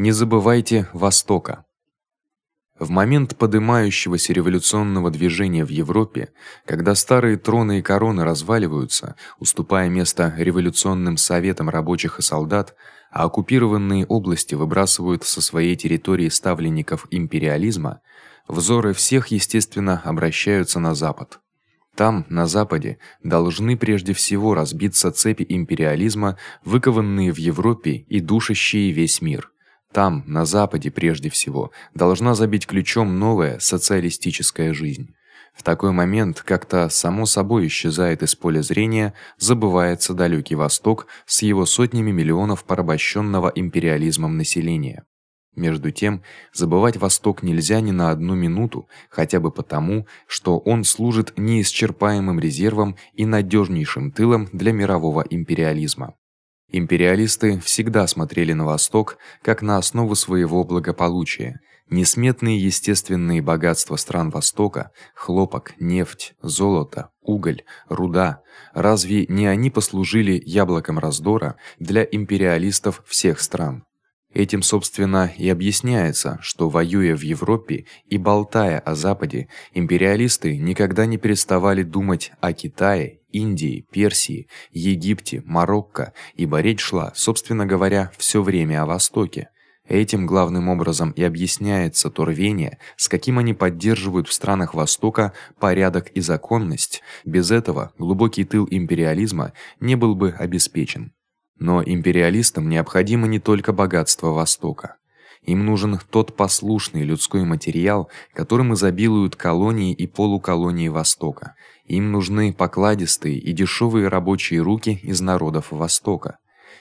Не забывайте Востока. В момент поднимающегося революционного движения в Европе, когда старые троны и короны разваливаются, уступая место революционным советам рабочих и солдат, а оккупированные области выбрасывают со своей территории ставленников империализма, взоры всех, естественно, обращаются на запад. Там, на западе, должны прежде всего разбиться цепи империализма, выкованные в Европе и душащие весь мир. Там, на западе прежде всего, должна забить ключом новая социалистическая жизнь. В такой момент как-то само собой исчезает из поля зрения, забывается далёкий Восток с его сотнями миллионов порабощенного империализмом населения. Между тем, забывать Восток нельзя ни на одну минуту, хотя бы потому, что он служит неисчерпаемым резервом и надёжнейшим тылом для мирового империализма. Империалисты всегда смотрели на Восток как на основу своего благополучия. Несметные естественные богатства стран Востока хлопок, нефть, золото, уголь, руда разве не они послужили яблоком раздора для империалистов всех стран? Этим, собственно, и объясняется, что воюя в Европе и болтая о Западе, империалисты никогда не переставали думать о Китае, Индии, Персии, Египте, Марокко, ибо речь шла, собственно говоря, всё время о Востоке. Этим главным образом и объясняется то рвение, с каким они поддерживают в странах Востока порядок и законность. Без этого глубокий тыл империализма не был бы обеспечен. Но империалистам необходимо не только богатство Востока. Им нужен тот послушный людской материал, которым изобилуют колонии и полуколонии Востока. Им нужны покладистые и дешёвые рабочие руки из народов Востока.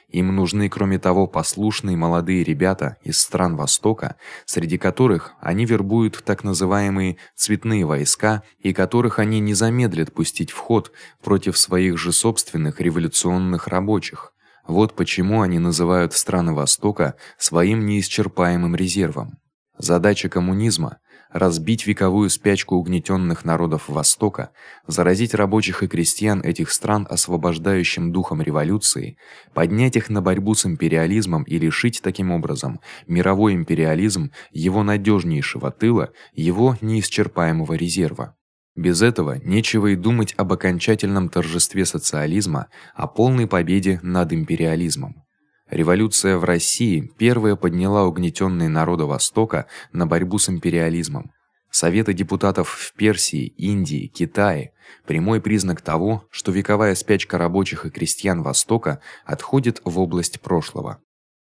Им нужны, кроме того, послушные молодые ребята из стран Востока, среди которых они вербуют так называемые цветные войска и которых они не замедлят пустить в ход против своих же собственных революционных рабочих. Вот почему они называют страны Востока своим неисчерпаемым резервом. Задача коммунизма разбить вековую спячку угнетённых народов Востока, заразить рабочих и крестьян этих стран освобождающим духом революции, поднять их на борьбу с империализмом и лишить таким образом мировой империализм его надёжнейшего тыла, его неисчерпаемого резерва. Без этого нечего и думать об окончательном торжестве социализма, о полной победе над империализмом. Революция в России первая подняла угнетённые народы Востока на борьбу с империализмом. Советы депутатов в Персии, Индии, Китае прямой признак того, что вековая спячка рабочих и крестьян Востока отходит в область прошлого.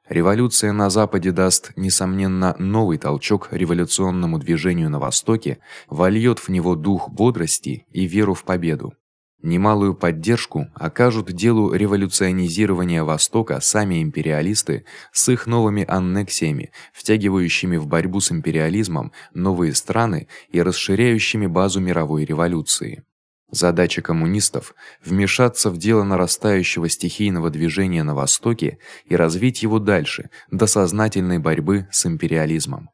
Революция на западе даст несомненно новый толчок революционному движению на востоке, вольёт в него дух бодрости и веру в победу. Немалую поддержку окажут делу революционизирования Востока сами империалисты с их новыми аннексиями, втягивающими в борьбу с империализмом новые страны и расширяющими базу мировой революции. Задача коммунистов вмешаться в дело нарастающего стихийного движения на востоке и развить его дальше до сознательной борьбы с империализмом.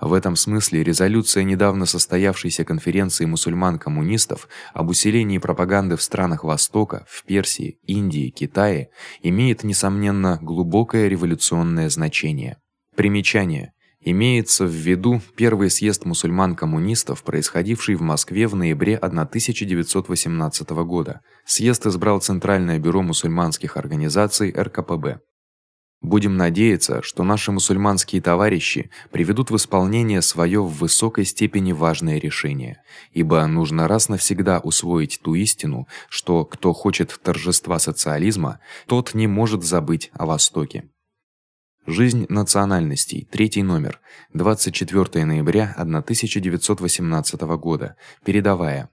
В этом смысле резолюция недавно состоявшейся конференции мусульман-коммунистов об усилении пропаганды в странах Востока, в Персии, Индии, Китае имеет несомненно глубокое революционное значение. Примечание: Имеется в виду первый съезд мусульман-коммунистов, происходивший в Москве в ноябре 1918 года. Съезд избрал Центральное бюро мусульманских организаций РКПБ. Будем надеяться, что наши мусульманские товарищи приведут в исполнение своё в высокой степени важное решение, ибо нужно раз навсегда усвоить ту истину, что кто хочет торжества социализма, тот не может забыть о Востоке. Жизнь национальностей. Третий номер. 24 ноября 1918 года. Передавая